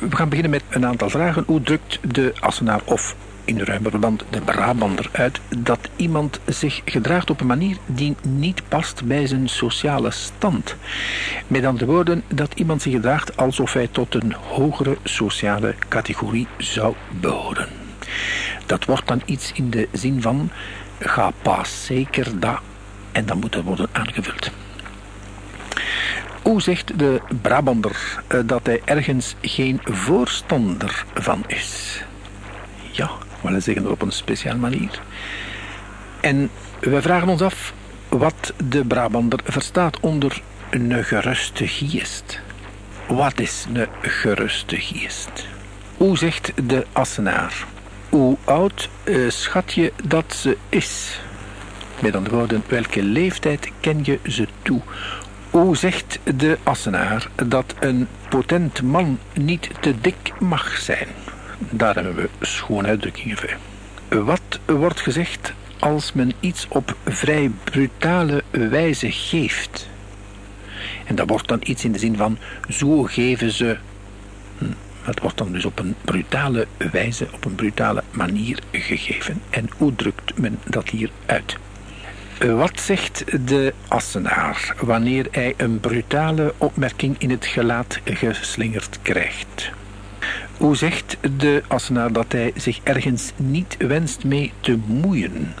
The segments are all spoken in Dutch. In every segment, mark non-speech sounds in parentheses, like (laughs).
We gaan beginnen met een aantal vragen. Hoe drukt de Assenaar of in ruimer verband de Brabander uit dat iemand zich gedraagt op een manier die niet past bij zijn sociale stand. Met andere woorden, dat iemand zich gedraagt alsof hij tot een hogere sociale categorie zou behoren. Dat wordt dan iets in de zin van ga pas zeker dat en dan moet er worden aangevuld. Hoe zegt de Brabander eh, dat hij ergens geen voorstander van is? Ja, we zeggen op een speciale manier. En we vragen ons af wat de Brabander verstaat onder een geruste geest. Wat is een geruste geest? Hoe zegt de Assenaar? Hoe oud uh, schat je dat ze is? Met andere woorden, welke leeftijd ken je ze toe? Hoe zegt de Assenaar dat een potent man niet te dik mag zijn? Daar hebben we schoon uitdrukkingen voor. Wat wordt gezegd als men iets op vrij brutale wijze geeft? En dat wordt dan iets in de zin van zo geven ze. Hm, het wordt dan dus op een brutale wijze, op een brutale manier gegeven. En hoe drukt men dat hier uit? Wat zegt de Assenaar wanneer hij een brutale opmerking in het gelaat geslingerd krijgt? Hoe zegt de Assenaar dat hij zich ergens niet wenst mee te moeien?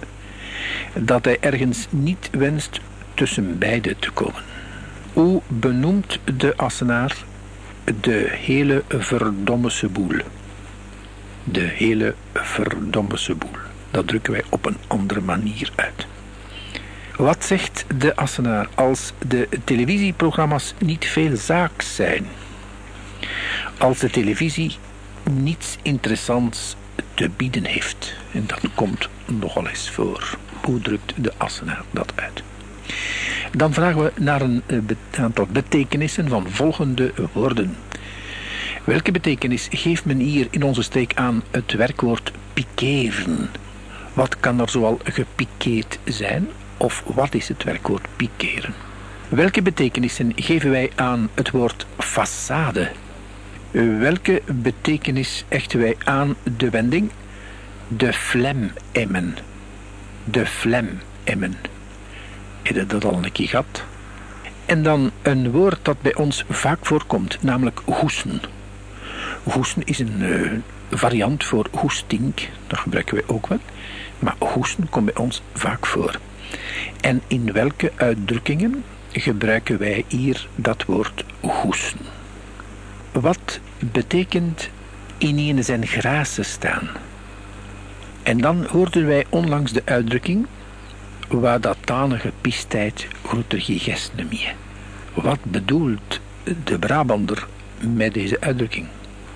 Dat hij ergens niet wenst tussen beiden te komen? Hoe benoemt de Assenaar de hele verdommese boel? De hele verdommese boel. Dat drukken wij op een andere manier uit. Wat zegt de Assenaar als de televisieprogramma's niet veel zaak zijn? Als de televisie niets interessants te bieden heeft. En dat komt nogal eens voor. Hoe drukt de Assenaar dat uit? Dan vragen we naar een eh, aantal betekenissen van volgende woorden. Welke betekenis geeft men hier in onze steek aan het werkwoord pikeren? Wat kan er zoal gepikeerd zijn? Of wat is het werkwoord pikeren? Welke betekenissen geven wij aan het woord façade? Welke betekenis hechten wij aan de wending de flem emmen? De flem emmen. Heb je dat al een keer gehad? En dan een woord dat bij ons vaak voorkomt, namelijk hoesten. Hoesten is een uh, variant voor hoesting, dat gebruiken wij ook wel. Maar hoesten komt bij ons vaak voor. En in welke uitdrukkingen gebruiken wij hier dat woord hoesten? Wat betekent in zijn grazen staan? En dan hoorden wij onlangs de uitdrukking waar dat tanige piestijd groter gegest meer. Wat bedoelt de Brabander met deze uitdrukking?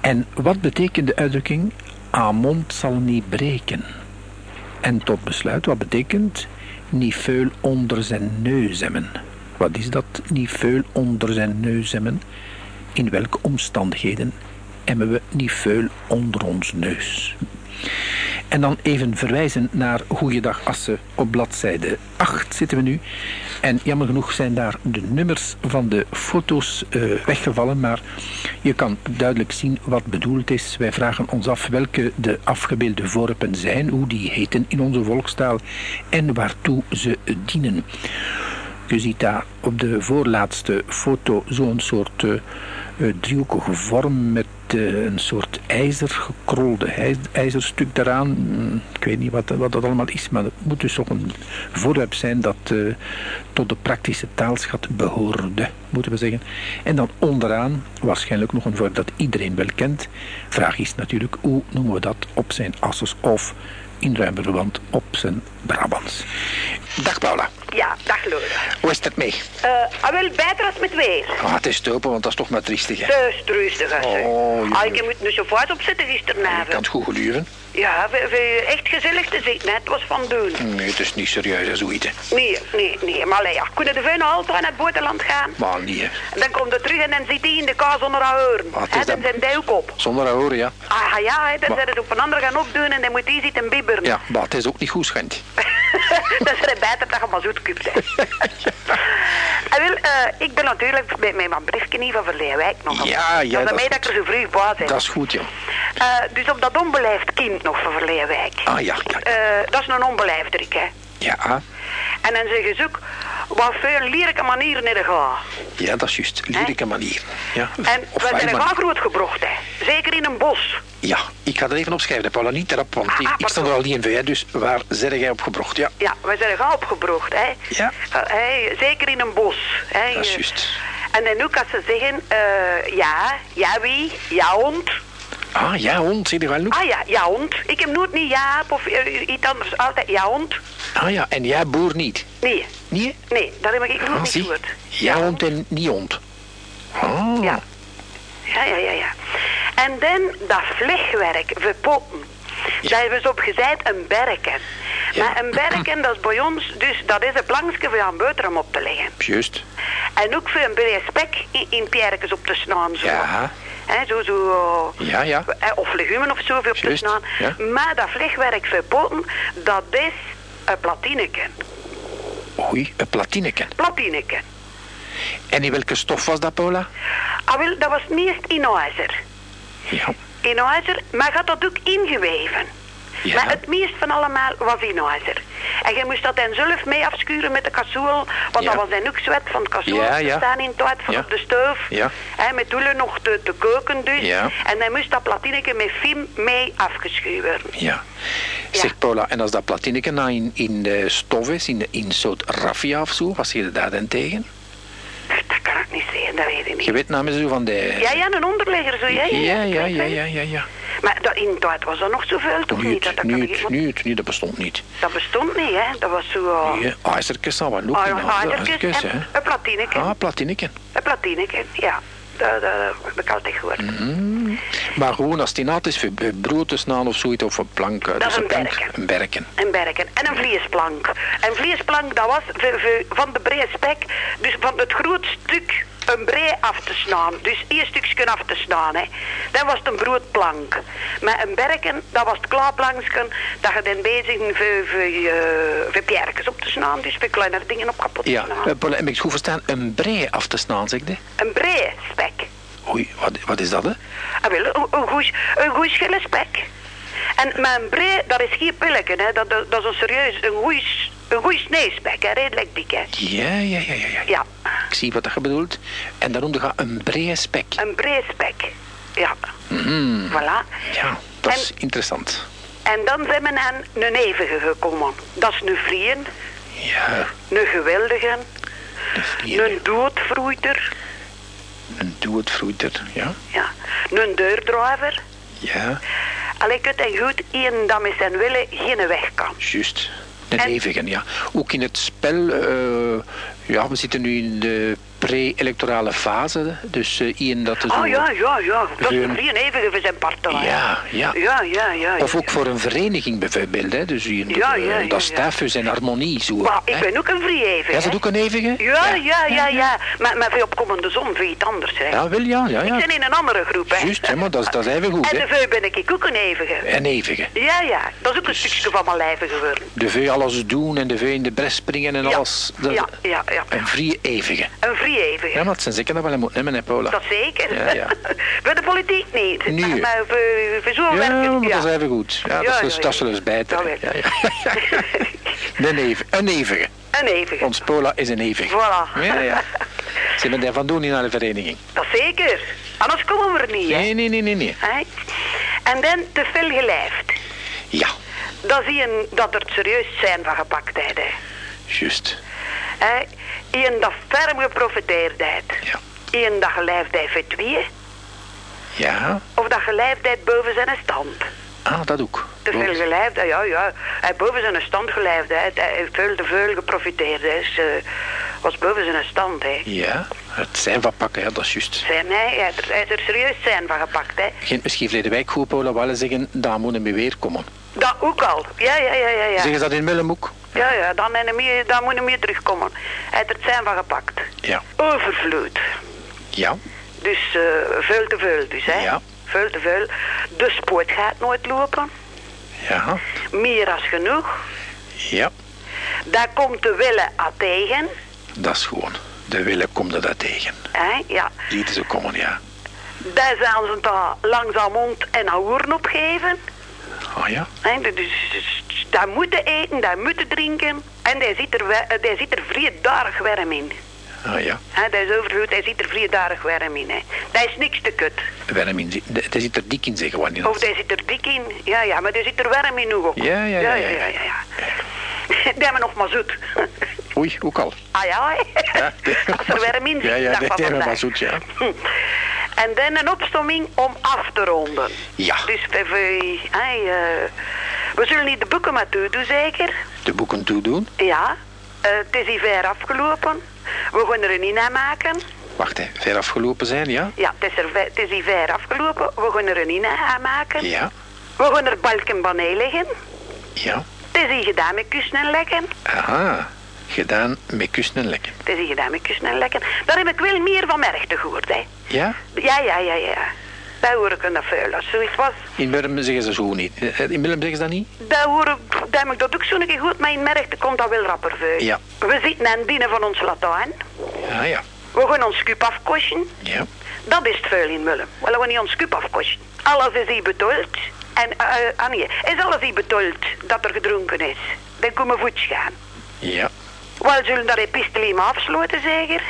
En wat betekent de uitdrukking mond zal niet breken? En tot besluit, wat betekent niet veel onder zijn neus hebben? Wat is dat niet veel onder zijn neus hebben? in welke omstandigheden hebben we niet veel onder ons neus. En dan even verwijzen naar Goeiedag Assen op bladzijde 8 zitten we nu. En jammer genoeg zijn daar de nummers van de foto's uh, weggevallen, maar je kan duidelijk zien wat bedoeld is. Wij vragen ons af welke de afgebeelde voorwerpen zijn, hoe die heten in onze volkstaal en waartoe ze dienen. Je ziet daar op de voorlaatste foto zo'n soort uh, driehoekige vorm met een soort ijzer, gekrolde ijzerstuk daaraan. Mm, ik weet niet wat, dat allemaal is, maar het moet dus toch een voorwerp zijn dat uh, tot de praktische taalschat behoorde, moeten we zeggen. En dan onderaan waarschijnlijk nog een voorwerp dat iedereen wel kent. Vraag is natuurlijk, hoe noemen we dat op zijn asses of in ruim verband op zijn Brabants. Dag Paula. Ja, dag Laura. Hoe is het mee? Uh, ah, wel beter als met weer. Ah, het is stopen, want dat is toch maar triestig, hè? Het is triestig, hè. Oh, ah, ik moet nu zo voort opzetten gisteravond. Kan het goed geduren? Ja, we, we, echt gezellig te zitten, hè. Het was van doen. Nee, het is niet serieus, hè, zoiets. Nee, nee, nee. Maar ja, kunnen de veen altijd naar het buitenland gaan? Maar niet, hè. En dan komt er terug en dan zit hij in de kaas zonder horen. Wat is dan zijn duikop. Zonder horen, ja. Ah ja, hè, dan maar... het op een ander gaan opdoen en dan moet hij zitten bibberen. Ja, maar het is ook niet goed, schijnt. (laughs) dat is er beter dat je maar zoet kupt. hè. En eh, ik ben natuurlijk met mijn briefje niet van Verleeuwijk nog. Ja, ja, Dat dat is mij dat ik er zo vroeg ben. Dat is goed, ja. Eh, dus op dat onbeleefd kind nog van Verleeuwijk. Ah, ja, ja. Eh, dat is een onbeleefdrik, hè. Ja, En dan zeggen ze ook, wat veel lelijke manieren in de ga. ja dat is juist. Lyrische manier. Ja. En Of we zijn wij er gaan grootgebracht, hè. Zeker in een bos. Ja, ik ga dat even opschrijven, Paula. Niet erop, want Ah, ik, ah, ik sta er al niet in hè, dus waar zeg jij op gebracht? Ja, Ja, we zijn er gaan opgebracht, hè. Ja. Eh, hè, zeker in een bos. Hè. Dat is juist. En dan ook als ze zeggen, eh, ja, ja wie, ja hond. Ah, ja, hond, zie je wel? Ah ja, ja hond. Ik heb nooit niet Jaap of eh, iets anders, altijd ja hond. Ah ja, en jij boer niet? Nee, Nee? nee, dat heb ik nooit Ah, niet gehoord. Ja, hond en niet hond. Ah, Ja. Ja, ja, ja, ja. En dan dat vlegwerk, verpotten. Daar hebben ze op gezegd een berken. Ja. Maar een berken, dat is bij ons, dus dat is een plankje voor een boterham op te leggen. Juist. En ook voor een brede spek in, in pierkens op te snaan. Zo. Ja. Hè, zo, zo, Ja, ja. eh, Of legumen of zo op te Juist, ja. Maar dat vlegwerk verpotten, dat is een platineken. Oei, een platineken. Platineken. En in welke stof was dat, Paula? Ah, wel, dat was meest in ijzer. Ja. In maar gaat dat ook ingeweven. Ja. Maar het meest van allemaal was ijzer. En je moest dat dan zelf mee afschuren met de kassoel, want Ja. dat was dan ook zwet van het kassoel Ja, te staan in het uit van op de stoof. Hè, met doelen nog te, te koken dus. En dan moest dat platineke met film mee afgeschuren. Ja. Ja. Zeg Paula, en als dat platineken nou in, in de stof is, in, in soort raffia of zo, wat zie je daar dan tegen? Dat kan ik niet zeggen, dat weet ik niet. Je weet namens zo van de... Ja, ja, een onderlegger zo, ja. ja, ja, ja, ja, ja, ja. Maar dat, in uit was er nog zoveel, toch niet? Niet, Dat, dat, ik- niet, dat bestond niet. dat bestond niet, hè. Dat was zo... uh, ijzerkes ja, ijzerkes ijzerkes, en hè. een platineke. Ah, platineken. Een platineke, ja. Dat, dat, heb ik altijd gehoord. Mhm. Maar gewoon als het in is voor of zoiets, of een plank. Dat is dus een plank, berken. Een berken. Een berken. En een vleesplank. Een vleesplank, dat was van de brede spek, dus van het groot stuk een brei af te snaan. Dus één stukje af te snaan, hè. Dan was het een broodplank. Maar een berken, dat was het klaarplankje, dat je dan bezig voor, pierkens op te snaan. Dus voor kleine dingen op kapot te Ja, snaan. eh, heb ik het goed verstaan? Een brei af te snaan, zeg je? Een brei spek. Oei, wat, wat is dat, hè? Ah, wel, een, een, goeie, een goeie schille spek. En met een brei, dat is geen pilletje, hè. Dat, dat, dat is een serieus, een goeie, een goeie sneespek, hè. Redelijk dik, hè. Ja, ja, ja, ja, ja. Ja, Ik zie wat je bedoelt. En daarom gaat een brei spek. een brei spek. Ja, Mhm. voilà. Ja, dat En- is interessant. En dan zijn we aan een evige gekomen. Dat is een vrien, Ja, een geweldige, een doodvroeiter, Een doodvroeiter, ja. ja, een deurdrijver. Ja, Allee, kut en goed, iemand dat met zijn willen geen weg kan. juist. Een En- eeuwige, ja. Ook in het spel, eh, ja, we zitten nu in de pre-electorale fase. Dus eh Ian dat zo... Oh ja, ja, ja. Dat is een evige voor zijn partij. Ja, ja. Ja, ja, ja. Of ook voor een vereniging bijvoorbeeld, hè. Dus Ian, Ja, eh, ja, ja, dat en harmonie, zo. Maar ik ben ook een vrije. Ja, is dat ook een eeuwige? Ja, ja, ja, ja. Maar, maar voor opkomende zon, voor iets anders. Hè. Ja, wel, ja, ja, Ik ja. ben in een andere groep, hè. Juist, hè, maar dat is, dat is even goed, En de veu ben ik ook een eeuwige. Een eeuwige. Ja, ja. Dat is ook een stukje van mijn lijven geworden. De veu alles doen en de veu in de bres springen en alles. Ja, ja, ja. Een vrije eeuwige. Een vrije Ja, maar het zijn zeker dat wel een moet nemen, hè, Paula. Dat zeker. Ja, ja. (laughs) voor de politiek niet. Nee. Maar, voor, voor zo'n Ja, werken, maar ja. dat is even goed. Ja, dat is, ja, dat is wel eens bijten. Dat Ja, ja. (laughs) Een eeuwige. Een eeuwige. Een eeuwige. Ons Paula is een eeuwige. Voilà. Ja, ja. (laughs) Ze hebben daarvan doen in naar de vereniging. Dat zeker. Anders komen we er niet, hè. Nee, nee, nee, nee, nee. En dan te veel gelijfd. Ja, Dan zie je dat er serieus zijn van gepaktheid, hè. juist. Hè? Iemand dat ferm geprofiteerd heeft. Ja. Heeft voor twee. Ja, Of dat gelijfd heeft boven zijn stand. ah, dat ook. Te veel gelijfd, ja, ja. Hij heeft boven zijn stand gelijfd, hè. Hij heeft veel te veel geprofiteerd, hè. Dus, eh, was boven zijn stand, hè. Ja, het zijn van pakken, ja, dat is juist. Zijn, hè. Hij heeft er, hij er serieus zijn van gepakt, hè. Geen misschien verleden wijk goed, Paula, willen zeggen, daar moeten we weer komen. Dat ook al. Ja, ja, ja, ja. ja. Zeggen ze dat in Mullenboek? Ja, ja, dan, meer, dan moet hij meer terugkomen. Hij heeft er het zijn van gepakt. Ja. Overvloed. Ja, Dus eh, veel te veel, dus, hè. Ja. Veel te veel. De spoort gaat nooit lopen. ja, Meer als genoeg. ja. Daar komt de Wille aan tegen. Dat is gewoon. De wille komt er dat tegen. Hè? Ja. Ziet ze komen, ja. Daar zijn ze daar langzaam mond en hoeren opgeven. Oh ja? Hè? Dus, dus, dus daar moeten eten, daar moeten drinken. En daar zit er, we- daar zit er vriedarig werm in. Oh ja. Hè? Dat is overgoed, daar zit er vriedarig werm in. Hè? Dat is niks te kut. Werm in. Er zit er dik in, zeggen we niet. Of daar zit er dik in. Ja, ja, maar daar zit er werm in ook. Ja, ja, ja, ja, ja, ja. ja, ja. Die hebben nog maar zoet. Oei, ook al. Ah ja, Als er werm in zit, Ja, ja, die van hebben vandaag. maar zoet, ja. En dan een opstomming om af te ronden. Ja. Dus we, we, eh, we zullen niet de boeken maar toe doen, zeker? De boeken toedoen. Ja. Eh, het is hier ver afgelopen. We gaan er een in maken. Wacht, hè. Ver afgelopen zijn, ja? Ja, het is, er, het is hier ver afgelopen. We gaan er een in maken. Ja. We gaan er balken bij leggen. Ja. Het is hier gedaan met kussen en lekken. Aha. Gedaan met kussen en lekken. Het is gedaan met kussen en lekken. Daar heb ik wel meer van merkte gehoord, hè. Ja? Ja, ja, ja, ja. Dat hoor ik dat vuil. Als zoiets was, In Willem zeggen ze zo niet. Eh, In Willem zeggen ze dat niet? dat hoor ik, dat heb ik dat ook zo'n keer goed, maar in merkte komt dat wel rapper vuil. Ja. We zitten aan het dienen van ons Latijn. Ja, ja. We gaan ons kuip afkosten. Ja. Dat is het vuil in Willem. We gaan niet ons kuip afkosten. Alles is hier betoeld. En, eh ah nee, is alles hier betoeld dat er gedronken is. Dan we voets gaan. Ja. We zullen daar epistelie maar afsluiten, zeker?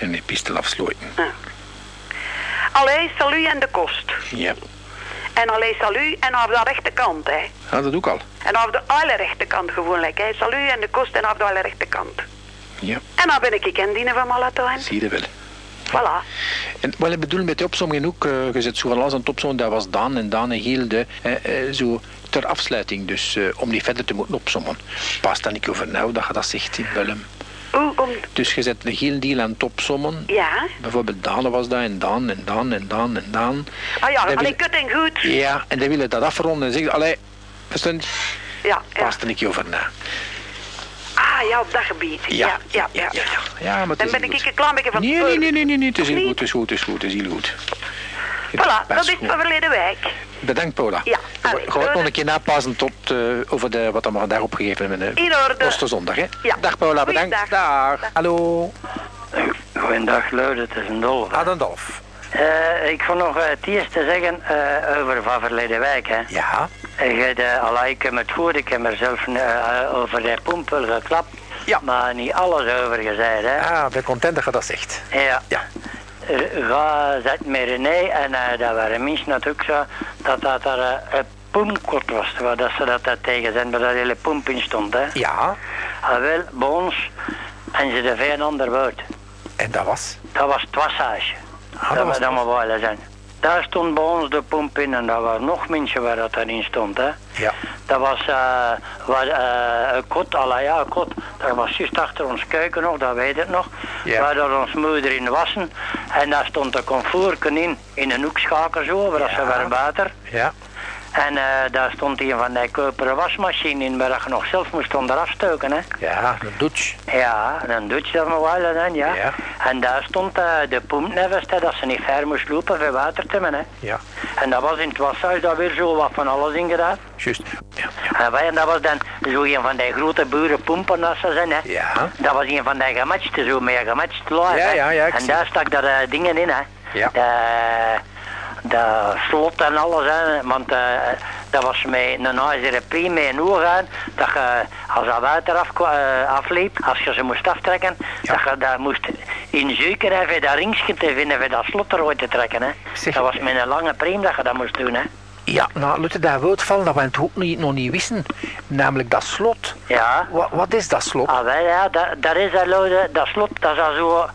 En die pistel afsluiten. Allee, salu en de kost. Ja. En allee, salu en af de rechterkant, hè. Ja, dat ook al. En af de alle rechterkant gewoon lekker, hè. Salu en de kost en af de alle rechterkant. Ja. En dan ben ik ik in dienen van Malatijn. Zie je wel. Voilà. En wat ik bedoel met de opzomming ook, eh je zit zo van alles aan het opzommen, dat was Daan en Daan en Gilde, eh, eh, zo ter afsluiting, dus eh, om niet verder te moeten opzommen. Pas dan niet over nou dat je dat zegt in Willem. Om... Dus je zet de hele deal aan het opzommen. Ja. Bijvoorbeeld Daan was dat en Daan en Daan en Daan en Daan. Ah ja, Dan allee, wil- kut en goed. Ja, en dan willen dat afronden en zeggen, allee, verstand, Ja, ja. pas er niet over na. Ah ja, op dat gebied. Ja, ja, ja. ja. Ja, maar Dan ben heel ik een klein beetje van Nee, nee, nee, nee, nee, nee, het is heel goed, het is goed, het is goed, het is heel goed. Voilà, dat is van verleden week. Bedankt, Paula. Ja, allee, ook nog een keer napassen tot eh, over de, wat we daar opgegeven hebben. In orde. Osterzondag, hè? Ja. Dag, Paula, bedankt. Goeiedag. Dag. Hallo. Goedendag, Luid, het is een dolf. Adendolf. Eh, ik vond nog eh, het eerste zeggen eh, over van verleden week. Hè. Ja. De, allee, ik heb het goed, ik heb zelf eh, over de poempel geklapt. Ja. Maar niet alles over gezegd. Hè. Ah, ik ben content dat je dat zegt. Ja. Ja. Ga, zet met René en eh, dat waren mensen natuurlijk zo, dat dat daar eh, een poemkot was, waar dat ze dat, dat tegen zijn, waar dat hele poemp in stond. Hè. Ja. Ah, wel, bij ons, en ze de veel ander woord. En dat was? Dat was het wassage. Ah, dat dat was was dan maar wel zijn. Daar stond bij ons de pomp in en daar waren nog mensen waar dat erin stond. Hè. Ja. Dat was eh, waar, eh, een kot, een kot. Dat was juist achter ons keuken nog, dat weet ik nog. Ja. Waar dat ons moeder in wassen. En daar stond een comfortje in, in een hoekschaker zo, waar ze waren water. Ja. En eh, daar stond een van die koperen wasmachine in, waar je nog zelf moest onder afstoken. Hè. Ja, een douche. Ja, doet je dat wel dan, ja. Ja. En daar stond eh, de pompnevest, hè, dat ze niet ver moest lopen voor water te hebben. Hè. Ja. En dat was in het washuis, daar weer zo wat van alles in gedaan. Juist. Ja. Ja. En, wij, en dat was dan zo een van die grote boerenpompen dat ze zijn. Hè. Ja. Dat was een van die gematchte, zo met een gematcht laag. Ja, ja, ja, En zie. daar stak daar eh, dingen in, hè. Ja. De, de slot en alles, hè. Want eh, dat was met een ijzeren priem met een oog aan. Dat je, als dat water af, afliep, als je ze moest aftrekken, Ja. dat je dat moest inzoeken even dat ringsje te vinden, voor dat slot eruit te trekken, hè. Zeg. Dat was met een lange priem dat je dat moest doen, hè. Ja, nou, laten we dat woord vallen dat we het ook niet, nog niet wisten. Namelijk dat slot. Ja. Wat, wat is dat slot? Ah, wel, ja, dat, dat is dat, lode, dat slot, dat is al zo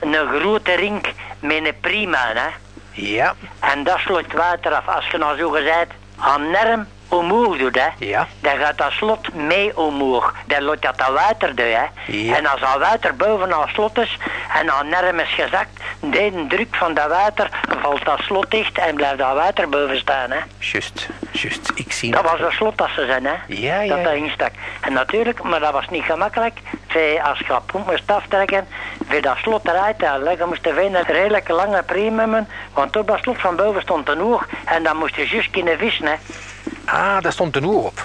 een grote ring met een prima, hè. Ja. En dat sloot water af. Als je nou zo gezegd aan nerm omhoog doet, hè. Ja. Dan gaat dat slot mee omhoog. Dan laat dat dat water doen, hè. Ja. En als dat water bovenaan het slot is en aan nerm is gezakt, de druk van dat water valt dat slot dicht en blijft dat water boven staan, hè. Juist. Juist. Ik zie Dat was een slot dat ze zijn, hè. Ja, ja, Dat dat instak. En natuurlijk, maar dat was niet gemakkelijk. Als je pomp moest aftrekken, voor dat slot eruit halen. Je moest een redelijk lange hebben, want op dat slot van boven stond een oog. En dan moest je juist kunnen vissen, hè. Ah, daar stond een oer op.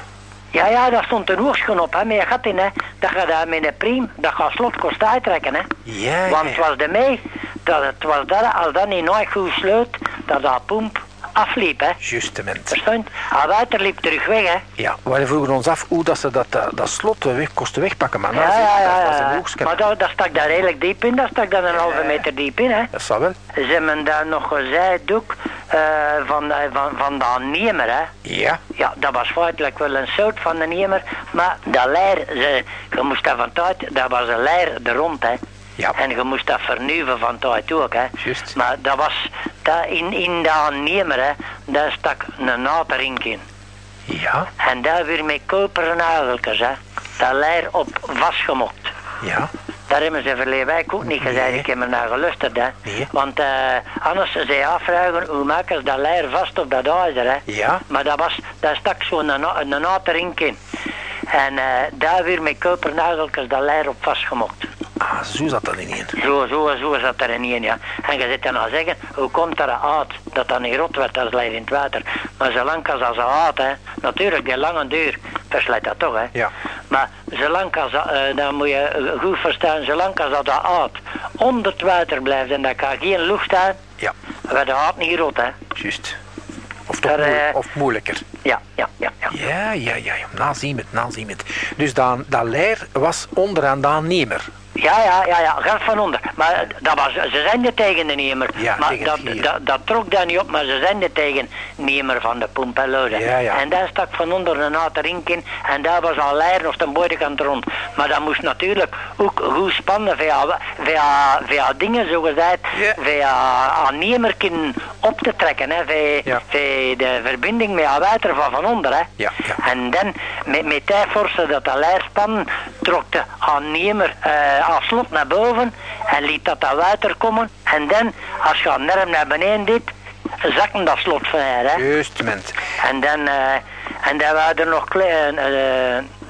Ja, ja, daar stond een oerschoen op, hè, met je gat in, hè. Dat je daar met een priem, dat gaat slot kost uittrekken, hè. Ja, Want het was ermee, dat het was dat, als dat niet nooit goed sloot, dat dat pomp afliep, hè. Justement. Verstond? Al water liep terug weg, hè. Ja, wij vroegen ons af hoe dat ze dat, dat, dat slot weg, kosten wegpakken, maar nou, Ja, ja, ja. dat was een. Maar dat, dat stak daar redelijk diep in, dat stak daar een halve meter diep in, hè. Dat zou wel. Ze hebben daar nog gezegd ook, eh, van, eh, van, van de Niemer, hè. Ja, Ja, dat was feitelijk wel een soort van een Niemer, maar dat leer, ze, je moest dat van tijd, dat was een leer er rond, hè. Ja. En je moest dat vernieuwen van tijd ook, hè. Juist. Maar dat was, dat in, in dat Niemer, hè, daar stak een naterink in. ja, En daar weer met koperen nageltjes, hè. Dat leer op vastgemokt. ja. Daar hebben ze verleden week ook niet gezegd, Nee. ik heb er naar gelusterd, hè. Nee. Want eh, anders ze je afvragen, hoe maken ze dat leer vast op dat ijzer, hè. Ja. Maar dat was, daar stak zo'n naterink in. En eh, daar weer met kopernageltjes dat leer op vastgemokt. Ah, zo zat dat in één. Zo, zo, zo zat er in één, ja. En je zit dan aan zeggen, hoe komt er uit dat dat niet rot werd als leer in het water? Maar zolang als dat uit, hè, natuurlijk, die lange duur verslijt dat toch, hè. Ja. Maar zolang als dat, eh, dan moet je eh, goed verstaan, zolang als dat uit onder het water blijft en daar kan geen lucht aan, Ja, werd de haat niet rot, hè. juist. Of toch eh, of moeilijker. Ja, ja, ja, ja. Ja, ja, ja, ja. nazien het, nazien het. Dus dat, dat leer was onderaan de aannemer. Ja, ja, ja, ja, gaat van onder. Maar dat was, ze zijn tegen de nemer. Ja, maar tegen dat, dat, dat trok daar niet op, maar ze zijn er tegen nemer van de. Ja, ja. En daar stak van onder een naterink in en daar was al leer nog de buitenkant rond. Maar dat moest natuurlijk ook goed spannen via, via, via dingen, zo gezegd, Ja. via aan nemerken op te trekken, hè, via, de verbinding met het water van van onder. Hè. En dan, met, met die forse dat de leerspan, trok de aannemer eh als slot naar boven en liet dat dat water komen. En dan, als je een nerm naar beneden deed, zakte dat slot van haar. Hè. Justement. En dan, eh, en dan waren er nog klein, eh,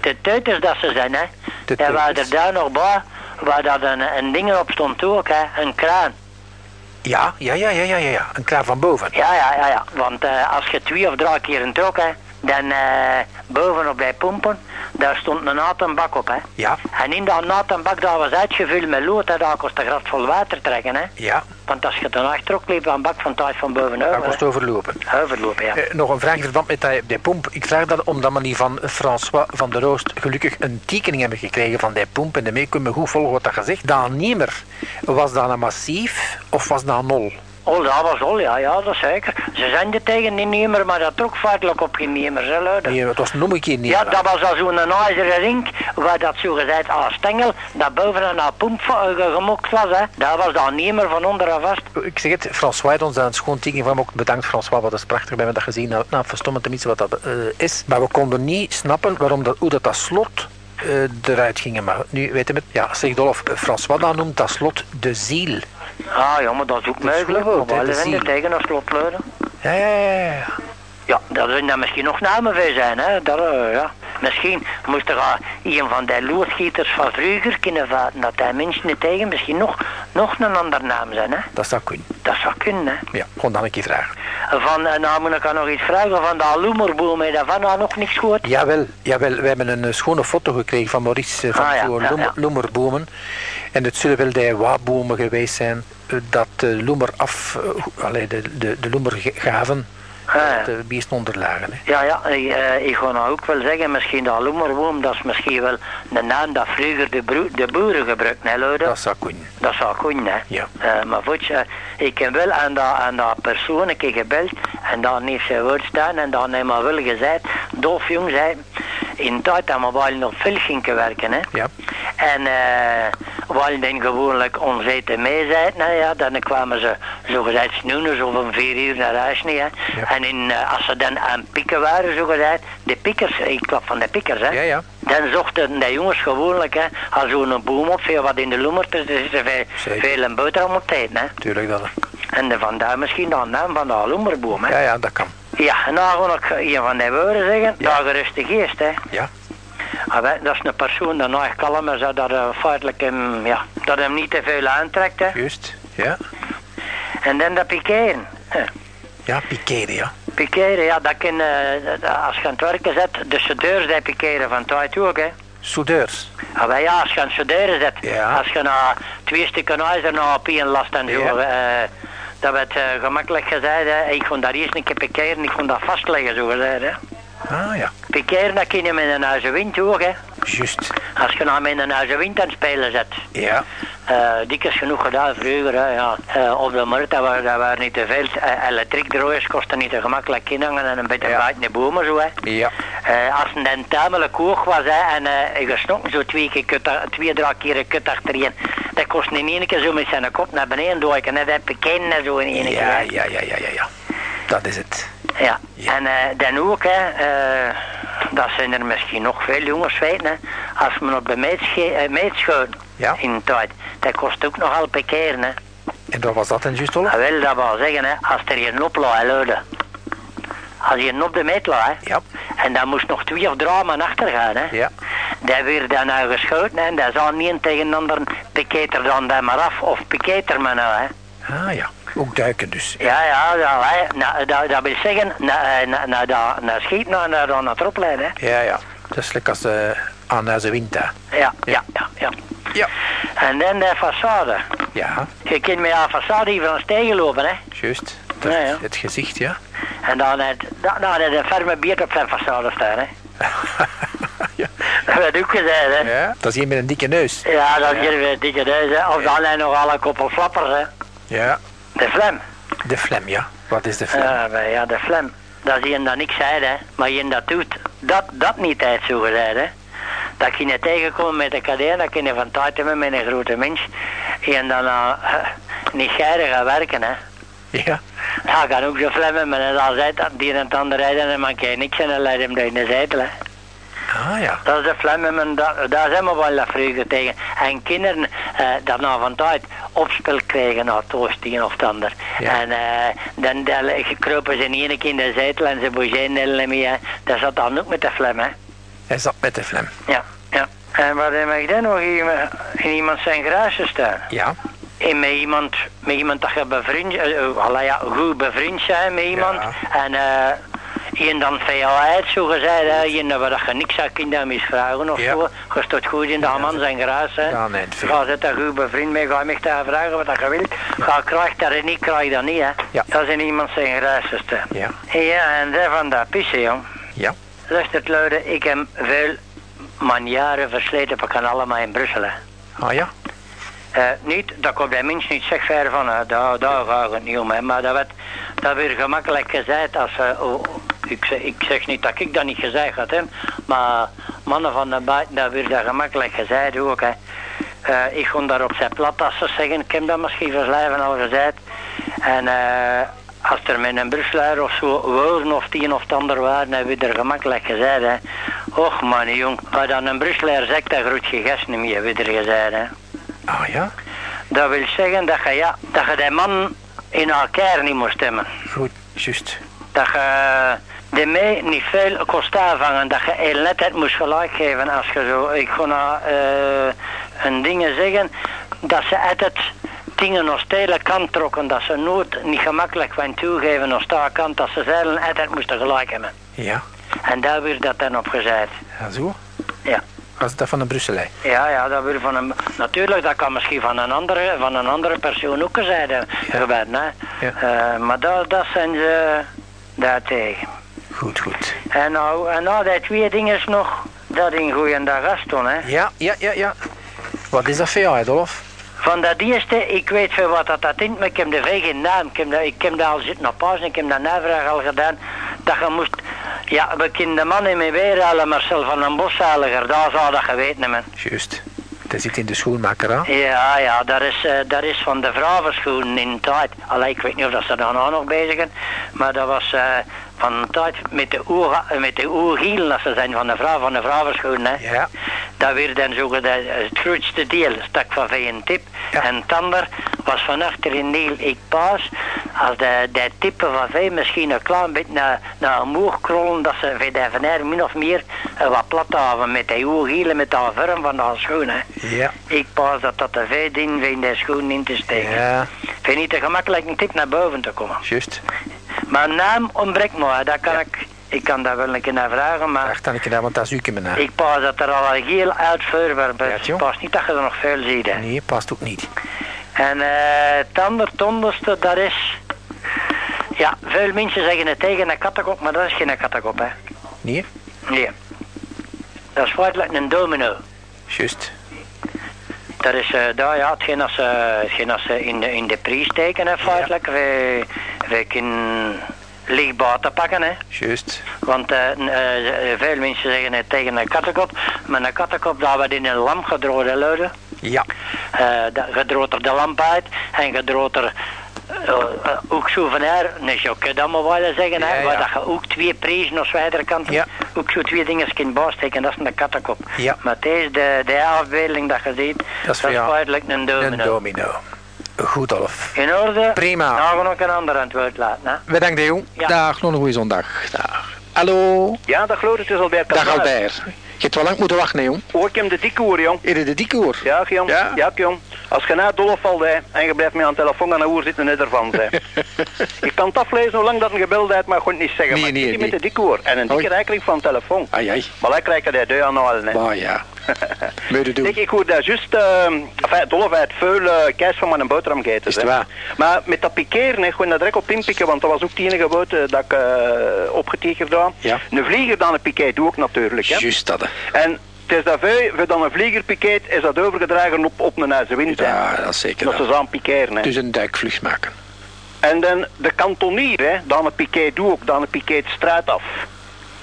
de teuters dat ze zijn, hè. De Dan waren er daar nog bij, waar dat een, een ding op stond ook, hè, een kraan. Ja, ja, ja, ja, ja, ja. Een klaar van boven. Ja, ja, ja, ja. Want als je twee of drie keer een trok, hè, dan eh, boven op die pompen, daar stond een natenbak op, hè. Ja, En in dat natenbak, dat was uitgevuld met lood, hè, daar kost de gras vol water trekken, hè. ja. Want als je ten acht trok, liep een bak van thuis van bovenop. Dat kost overlopen. Overlopen, ja. Eh, nog een vraag in verband met die, die pomp. Ik vraag dat omdat we die van François van der Roost gelukkig een tekening hebben gekregen van die pomp. En daarmee kunnen we goed volgen wat dat gezegd. Dat nemer, was dat een massief of was dat een nol? Oh, dat was al, ja, ja, dat zeker. Ze zijn er tegen die nemer, maar dat trok feitelijk op geen nemer, hè, luiden. Nee, het was nog een keer niet. Ja, dat was al zo'n ijzeren ring, waar dat zo gezegd aan stengel, dat bovenaan een pomp eh, gemokt was, hè. Dat was dan nemer van onderaf vast. Ik zeg het, François ons daar een schoon tekening van. Ook bedankt François, wat is prachtig. We hebben dat gezien. Nou, nou verstomme tenminste wat dat eh, is. Maar we konden niet snappen waarom dat, hoe dat, dat slot eh, eruit ging. Maar nu weten we. Ja, zeg Dolf, François dan noemt dat slot de ziel. Ah ja, maar dat is ook Dat is mogelijk. hè, Maar zijn tegen een slotluiden. Ja, ja, ja, ja. Ja, daar zullen er misschien nog namen voor zijn, hè. Dat, eh, ja. Misschien moest er ah, een van die loodschieters van vroeger kunnen vaten dat die mensen niet tegen misschien nog, nog een ander naam zijn, hè. Dat zou kunnen. Dat zou kunnen, hè. Ja, gewoon dan een keer vragen. Van, eh, nou moet ik nog iets vragen van de alumerboom, hè. Daarvan nou nog niks gehoord? Jawel, jawel, we hebben een eh, schone foto gekregen van Maurice eh, van Ah, ja. En het zullen wel de wabomen geweest zijn eh, dat de loemer af, eh, de, de, de loemer ge- de beesten onderlagen. Hè. Ja, ja, ik, eh, ik ga nou ook wel zeggen, misschien de alumerboom, dat is misschien wel de naam dat vroeger de, broe- de boeren gebruikten, hè, Luiden? Dat zou kunnen. Dat zou kunnen, hè. Ja. Eh, maar goed, eh, ik heb wel aan dat, aan dat persoon een keer gebeld en dan heeft zijn woord staan en dan heeft hij wel gezegd, doof jong zei, in tijd dat we wel nog veel gingen werken, hè. Ja. En eh we dan gewoonlijk ons eten mee zijn, nou ja, dan kwamen ze zogezegd snoenen, zo van vier uur naar huis niet, hè. Ja. En in, eh, als ze dan aan pikken waren, zogezegd, de pikkers, ik klap van de pikkers, hè. Ja, ja. Dan zochten de jongens gewoonlijk, hè, als zo'n boom op, veel wat in de loemer, er zit er veel, Zeker. veel een boterham op tijd, hè. Tuurlijk dat. En de vandaar misschien de naam van de loemerboom, hè. Ja, ja, dat kan. Ja, en dan ga ik een van die woorden zeggen, Ja. de geruste geest, hè. Ja. Maar wij- dat is een persoon die nooit kalm is, dat, eh, feitelijk hem, ja, dat hem niet te veel aantrekt, hè. Juist. Ja. En dan dat pikeren. Ja, pikeren, ja. Pikeren, ja, dat kan, eh, als je aan het werken zet, de soudeurs die pikeren van tijd ook, hè. Soudeurs. Ah, maar ja, als je aan het studeren zit, Ja. als je na twee stukken ijzer na op één last en zo, Ja. eh, dat werd eh, gemakkelijk gezegd, hè. ik kon daar eerst een keer pikeren, ik kon dat vastleggen, zo gezegd. Hè. Ah ja, Pikeren, dat kun je met een huizenwind ook, hè. juist. Als je nou met een huizenwind aan het spelen zit. Ja, Eh dikwijls genoeg gedaan vroeger, hè, ja. Eh, op de markt, dat waren, dat waren niet te veel. Uh, elektriekdrooiers kosten niet te gemakkelijk inhangen en een beetje Ja. buiten de bomen, zo, hè. ja. Eh, als het dan tamelijk hoog was hè, en eh gesnokken zo twee, keer kut, twee, drie keer een kut achterin, dat kost in één keer zo met zijn kop naar beneden duiken. Net heb ik en zo in één keer. Ja, hè. ja, ja, ja, ja, ja. Dat is het. Ja. Ja. En eh, dan ook, hè, eh, dat zijn er misschien nog veel jongens feiten, hè. Als men op de eh, meetschuit Ja. in de tijd, dat kost ook nogal parkeren, hè. En wat was dat dan juist, Olle? Dat wil dat wel zeggen, hè, als er hier een opla, hè, luiden. Als je op de meet hè. Ja. En dan moest nog twee of drie man achter gaan, hè. Ja. Dat werd dan nou geschoten en dat zal niet tegen een ander piketer dan dat maar af of piketer maar nou, hè. Ah ja, ook duiken dus. Ja, ja, ja. Nou, dat, dat wil zeggen, nou, nou, nou, dat, nou schiet nou naar dan het opleiden, hè. Ja, ja. Dat is lekker als uh, aan de winter. Ja, ja, ja, ja. Ja. En dan de façade. Ja, Je kunt met een façade hier van stegen lopen, hè. juist. Dat, Ja, ja. Het gezicht, ja. En dan het, dan, dan het een ferme bier op zijn façade staan, hè. (laughs) ja. Dat werd ook gezegd, hè. ja. Dat is hier met een dikke neus. Ja, dat is weer dikke neus, hè. Of dan je nog al een koppel flappers, hè. Ja. De flem. De flem, ja. Wat is de flem? Ja, maar ja, de flem. Dat is een dat niks zei, hè. Maar je dat doet, dat, dat niet uit zo gezegd, hè. Dat je niet tegenkomt met de kadeen, dat kun je van tijd hebben met een grote mens. En dan uh, niet scheiden gaan werken, hè. Ja. Ja, kan ook zo flemmen, maar dan zei dat die en het ander rijden en dan kan je niks en dan leidt hem door in de zetel, hè. Ah ja. Dat is de flemmen, en dat, daar zijn we wel vroeger tegen. En kinderen eh dat nou van tijd opspel krijgen naar het oosten of het ander. Ja. En eh, dan, dan kropen ze keer in de zetel en ze boeien niet meer. Dat zat dan ook met de flem, hè. Hij zat met de flem. Ja, ja. En wat heb ik dan nog in, in iemand zijn graasje staan? Ja. En met iemand, met iemand dat je bevriend, uh, uh, ja, goed bevriend zijn met iemand. En eh je dan veelheid zo gezegd, je dat je niks zou kunnen misvragen of Ja. zo. Je staat goed in de Ja, man zijn gras, hè. Ja, nee. Ga zit daar goed bevriend mee, ga je mij daar vragen wat je wilt. Ga krijg dat en niet, krijg dat niet, hè. Ja. Dat is in iemand zijn staan. Ja. Ja, en daar van dat pissen, jong. Ja. Luistert, luiden, ik heb veel man jaren versleten op kanalen maar in Brussel, hè. Ah ja. Eh, niet, dat ik op de mens niet zeg van, eh, daar, daar gaat het niet om, hè, maar dat werd, dat werd gemakkelijk gezegd als, eh, ik, zeg, ik zeg niet dat ik dat niet gezegd had, hè, maar mannen van de buiten, dat werd dat gemakkelijk gezegd ook, hè. Ik kon daar op zijn plat zeggen, ik heb dat misschien verslijven al gezegd, en als er met een Brusselaar of zo woorden of tien of het ander waren, dan werd er gemakkelijk gezegd, hè. Och man, jong, als dan een Brusselaar zegt, dan groet je gast niet meer, werd er gezegd, hè. Ah ja. Dat wil zeggen dat je, ja, dat je de man in elkaar niet moet stemmen. Goed, juist. Dat je de mee niet veel kost aanvangen. Dat je net het moest gelijk geven als je zo... Ik ga nou eh, een dingen zeggen dat ze altijd dingen nog stelen kan trokken. Dat ze nooit niet gemakkelijk van toegeven nog staan kant. Dat ze zeilen altijd moesten gelijk hebben. Ja. En daar werd dat dan op gezegd. Ja, zo. Ja. Als dat van een Brusselij. Ja, ja, dat wil van een... Natuurlijk, dat kan misschien van een andere, van een andere persoon ook hebben, gebeurd, hè. Ja. Eh, maar dat, dat zijn ze daartegen. Goed, goed. En nou, en nou, die twee dingen is nog dat in goeie dag gast doen, hè. Ja, ja, ja, ja. Wat is dat voor jou, Adolf? Van dat eerste, ik weet veel wat dat, dat in, maar ik heb de geen naam. Ik heb, dat, ik heb dat al zitten op pauze, ik heb dat navraag al gedaan. Dat je moest, ja, we kunnen de man in mee weerhalen, Marcel van een Boshaliger, daar zou dat geweten hebben. Juist. Dat zit in de schoenmaker, hè? Ja, ja, dat is, eh, dat is van de vrouwenschoenen in tijd. Allee, ik weet niet of dat ze daar nou nog bezig zijn, maar dat was eh, van tijd met de, oer, met de ze zijn van de vrouw, van de vrouwenschoenen, hè. Ja. Dat werd dan zo gezegd, het grootste deel stak van een tip. Ja. En het ander was van achter in deel ik paas. Als de, de tippen van vijf misschien een klein beetje naar, naar omhoog krollen, dat ze voor de van min of meer eh, wat plat hadden met die oerhielen, met de vorm van de schoen, hè. Ja. Ik pas dat dat de vijf in in de schoen in te steken. Ja. Vind niet te gemakkelijk een tip naar boven te komen. Juist. Mijn naam ontbreekt me, dat kan ik... Ik kan dat wel een keer naar vragen, maar... Wacht dan een keer, daar, want dat is u mijn naam. Ik pas dat er al heel oud voorwerp Ja, is. tjoh. pas niet dat je er nog veel ziet, hè. Nee, past ook niet. En eh het andere het onderste, dat is... Ja, veel mensen zeggen het tegen een kattenkop, maar dat is geen kattenkop, hè. Nee? Nee. Dat is feitelijk een domino. Juist. Dat is, eh daar, ja, hetgeen als, hetgeen als ze in de, in de prijs steken, hè, feitelijk. Wij, wij kunnen licht te pakken, hè. Juist. Want eh, veel mensen zeggen het tegen een kattenkop, maar een kattenkop, dat wordt in een lamp gedroogd, hè, luiden. Ja. Dat- je droogt er de lamp uit en je er eh, ook souvenir, een jokke, dat moet wel zeggen, hè, ja. dat je ook twee prijzen of wijdere kanten, Ja. ook zo twee dingen kunt bijsteken, dat is een kattenkop. Ja. Maar deze, de, de afbeelding dat je ziet, dat is, een domino. Een domino. Goed, Olaf. In orde? Prima. Nou, gaan we ook een ander antwoord laten, hè. Bedankt, jong. Ja. Dag, nog een goede zondag. Dag. Hallo. Ja, dag Floor, het is Albert Dag. Albert. Je hebt wel lang moeten wachten, jong. Hoor ik hem de dikke hoor, jong. Het de dikke hoor? Ja, jong. Ja? Ja, jong. Als je na dol valt hè, en je blijft mee aan de telefoon aan de oer zitten, net ervan. Hè. (laughs) ik kan het aflezen hoe lang dat een gebeld heeft, maar het niet zeggen. Nee, maar nee, nee. met de dikke hoor en een dikke Oei. reikening van de telefoon. Ai, ai. Maar hij krijgt hij deur aan halen. Hè. Maar ja. (laughs) Kijk, ik hoorde daar juist, uh, enfin, Dolf uit veel uh, keis van mijn boterham gegeten. Is het waar? Maar met dat pikeren, hè, gewoon dat direct op inpikken, want dat was ook het enige boot dat ik uh, opgetekend had. Ja. Een vlieger dan een piquet doe ik natuurlijk. Hè. Juist dat, hè. En het is dat veel, voor dan een vlieger pikeert, is dat overgedragen op, op een hè. Ja, dat is zeker Dat ze zo aan pikeren. Hè. Dus een duikvlucht maken. En dan de kantonier, hè, dan een piquet doe ook, dan een piquet de straat af.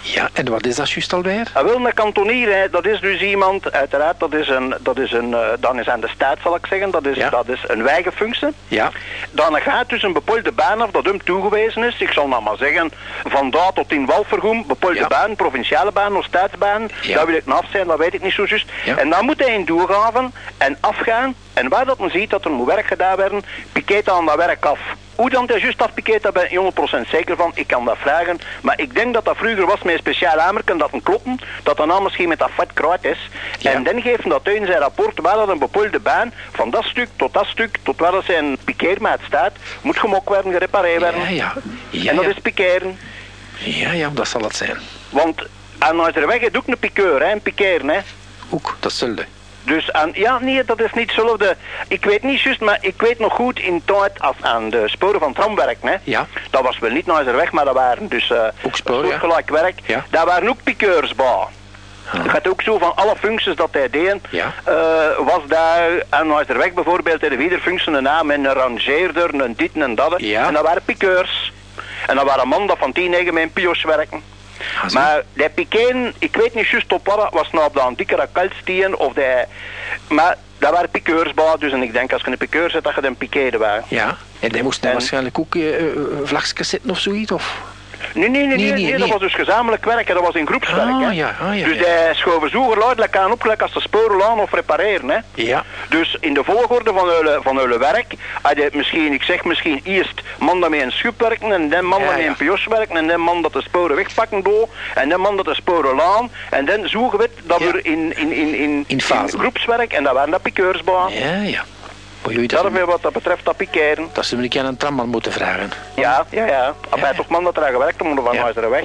Ja, en wat is dat juist alweer? En wel een kantonier, hè, dat is dus iemand, uiteraard, dat is een, dat is een, eh, dan is aan de staat zal ik zeggen, dat is, Ja. dat is een wijgefunctie. Ja. Dan gaat dus een bepaalde baan af dat hem toegewezen is. Ik zal nou maar zeggen, van daar tot in Walvergoem, bepaalde Ja. baan, provinciale baan of staatsbaan. Ja. Dat wil ik nog af zijn, dat weet ik niet zo juist. En dan moet hij in doorgaven en afgaan. En waar dat men ziet dat er moet werk gedaan werden, pikeert aan dat werk af. Hoe dan hij juist afpikeert, daar ben ik niet 100% zeker van. Ik kan dat vragen. Maar ik denk dat dat vroeger was met een speciaal hamerken dat een kloppen. Dat dan nou misschien met dat vet kruid is. Ja. En dan geeft dat in zijn rapport waar dat een bepaalde baan van dat stuk tot dat stuk, tot waar dat zijn pikeermaat staat, moet gemokt worden, gerepareerd Ja, werden. ja. Ja, en dat is pikeren. Ja, ja, dat zal het zijn. Want aan Noorderweg is ook een pikeur, hè, een pikeren, hè. Ook, dat zulde. Dus aan, ja, nee, dat is niet hetzelfde. Ik weet niet juist, maar ik weet nog goed in tijd als aan de sporen van tramwerk, hè. Ja. Dat was wel niet Noorderweg, maar dat waren dus eh Ook sporen, ja. gelijk werk. Ja. Daar waren ook pikeurs bij. Ah. Het gaat ook zo van alle functies dat hij deed, Ja. eh, was daar aan Noorderweg bijvoorbeeld in de wederfunctie een naam en een rangeerder, een dit en dat. Ja. En dat waren pikeurs. En dat waren mannen dat van 10 negen met een pios werken. Maar die pikeen, ik weet niet juist op wat dat was nou op dikkere kaltstien of die... Maar dat waren pikeurs bij, dus en ik denk als je een pikeur zet dat je een pikeerde waren. Ja. En die moesten En- waarschijnlijk ook eh, eh, vlagjes zitten of zoiets, of? Nee, nee, nee, nee, Nee, nee, nee, dat was dus gezamenlijk werken, dat was in groepswerk. Ah, hè. ja, ah, ja, dus ja. die schoven zo geleidelijk aan op, als de sporen laan of repareren. Hè. Ja. Dus in de volgorde van hun, van hun werk had je misschien, ik zeg misschien eerst man dat met een schub werken en dan man dat met een pios werken en dan man dat de sporen wegpakken door en dan man dat de sporen laan en dan zoeken we dat we in, in, in, in, groepswerk en dat waren dat pikeursbaan. Ja, ja. Oei, Dat is wat dat betreft dat pikeren. dat ze een keer aan een tramman moeten vragen. Ja, ja, ja. Als Ja, toch man dat er aan gewerkt om van Ja. ja. weg.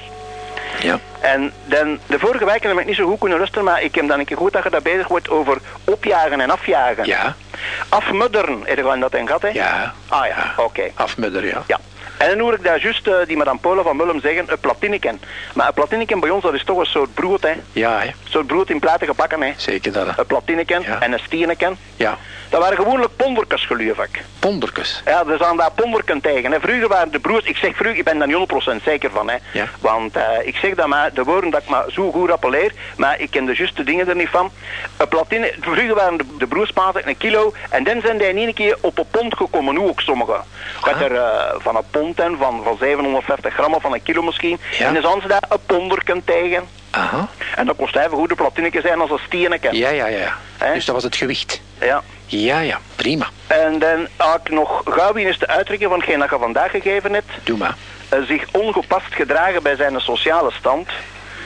Ja. En dan, de vorige week heb ik niet zo goed kunnen rusten, maar ik heb dan een keer goed dat je daar bezig wordt over opjagen en afjagen. Ja. Afmudderen, heb je gewoon dat in gehad, hè? Ja. Ah ja, oké. Afmudder, ja. Ja. En dan hoor ik daar juist eh, die madame Paula van Mullum zeggen, een platineken. Maar een platineken bij ons, dat is toch een soort brood, hè? Ja, hè. Een soort brood in platen gebakken, hè? Zeker dat. hè. Een platineken Ja. en een steeneken. Ja. Dat waren gewoonlijk ponderkes, geloof ik. Ponderkes. Ja, er staan daar ponderken tegen. hè. Vroeger waren de broers, ik zeg vroeger, ik ben daar niet 100% zeker van. Hè. Ja. Want eh, ik zeg dat maar, de woorden dat ik maar zo goed rappeleer, maar ik ken de juiste dingen er niet van. Een platine, vroeger waren de, de broerspaten een kilo en dan zijn die in één keer op een pond gekomen, ook sommigen. Gaat Ah. er eh, van een pond van, van 750 gram of van een kilo misschien. Ja. En dan zijn ze daar een ponderken tegen. Aha. En dat kost even goede platineke zijn als een steeneke. Ja, ja, ja. Dus dat was het gewicht. ja. Ja, ja. Prima. En dan had ik nog gauw eens de uitdrukking van hetgeen dat je vandaag gegeven hebt. Doe maar. eh, zich ongepast gedragen bij zijn sociale stand.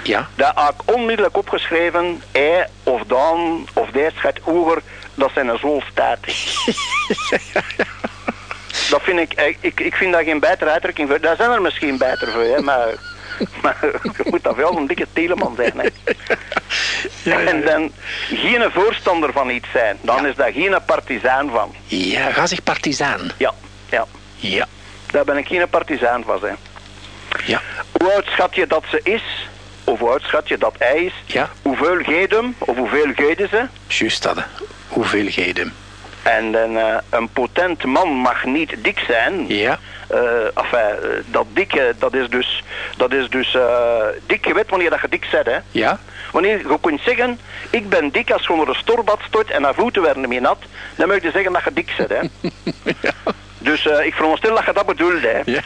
Ja. Daar had ik onmiddellijk opgeschreven, hij of dan of deze gaat oeger, dat zijn een zool staat. (laughs) Dat vind ik, eh, ik, ik vind dat geen betere uitdrukking voor. Daar zijn er misschien beter voor, hè, maar, (laughs) maar je moet dat wel een dikke teleman zijn. Hè. (laughs) Ja, ja, En dan geen voorstander van iets zijn. Dan is daar geen partizaan van. Ja, ga zich partizaan. Ja, ja. Ja. Daar ben ik geen partizaan van. Hè. Ja. Hoe oud schat je dat ze is? Of hoe oud schat je dat hij is? Ja. Hoeveel hem? Of hoeveel geven ze? Juist dat. Hoeveel hem? En dan, eh, een potent man mag niet dik zijn. Ja. Eh, enfin, eh, dat dikke, dat is dus, dat is dus eh, dik. Je weet wanneer dat je dik bent, hè. Ja. Wanneer je kunt zeggen, ik ben dik als je onder een storbad stort en haar voeten werden meer nat, dan moet je zeggen dat je dik bent, hè. (laughs) Dus eh, ik veronderstel dat je dat bedoelt, hè. Ja.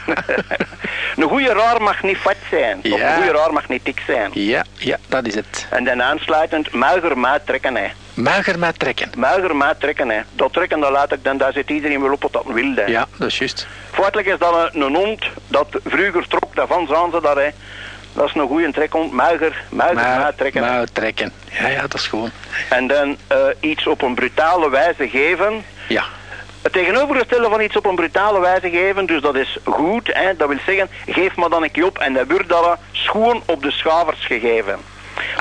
(laughs) een goede raar mag niet vet zijn. Of een goede raar mag niet dik zijn. Ja, ja, dat is het. En dan aansluitend, muiger maat trekken, hè. Mager met trekken. Muiger maat trekken, hè. Dat trekken, dat laat ik dan, daar zit iedereen wel op wat dat wil, hè. Ja, dat is juist. Feitelijk is dat een, een hond dat vroeger trok, daarvan zijn ze dat, hè. Dat is een goede trekhond, muiger, muiger maat trekken. trekken. Ja, ja, dat is gewoon. En dan eh, iets op een brutale wijze geven. Ja. Het tegenovergestelde van iets op een brutale wijze geven, dus dat is goed. Hè, dat wil zeggen, geef me dan een keer op en dan wordt dat schoon op de schavers gegeven.